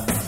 time.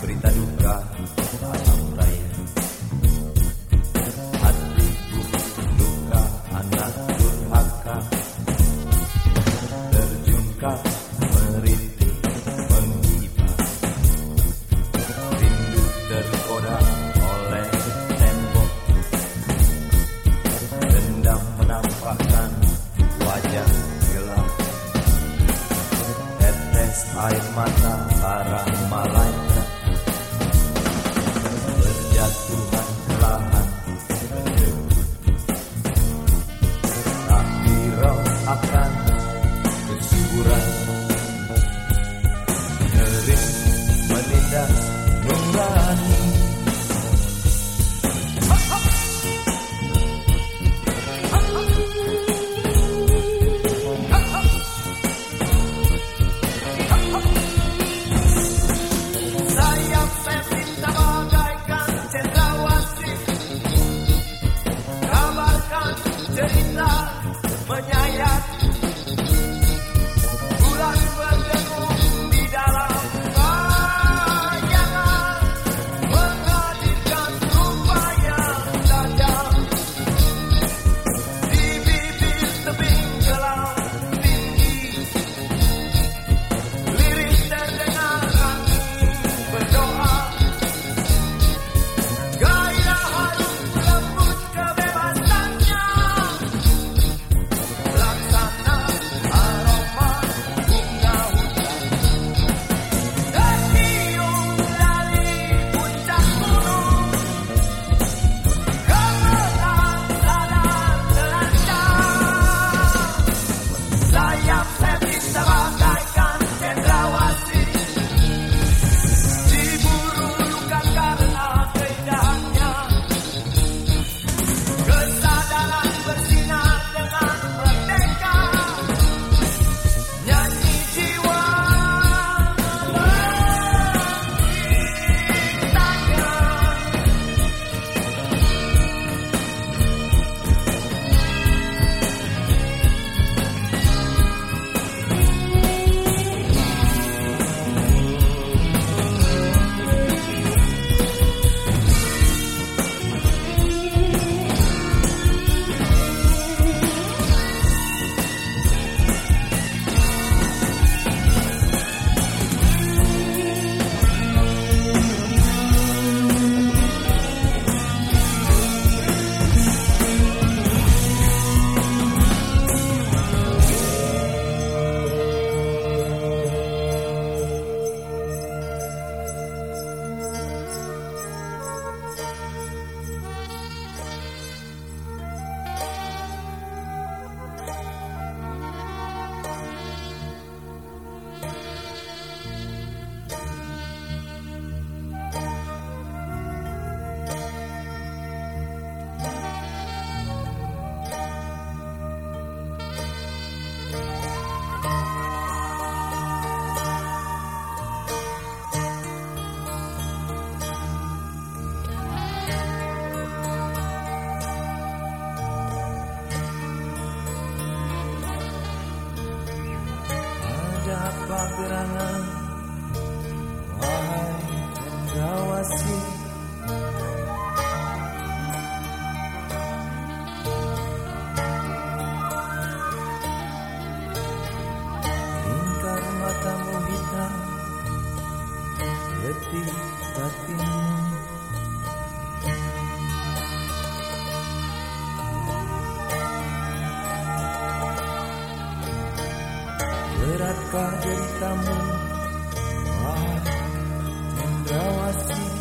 us. Apa gerangan? Wahai Cendrawasih ingat kau deritamu Wah, engkau assim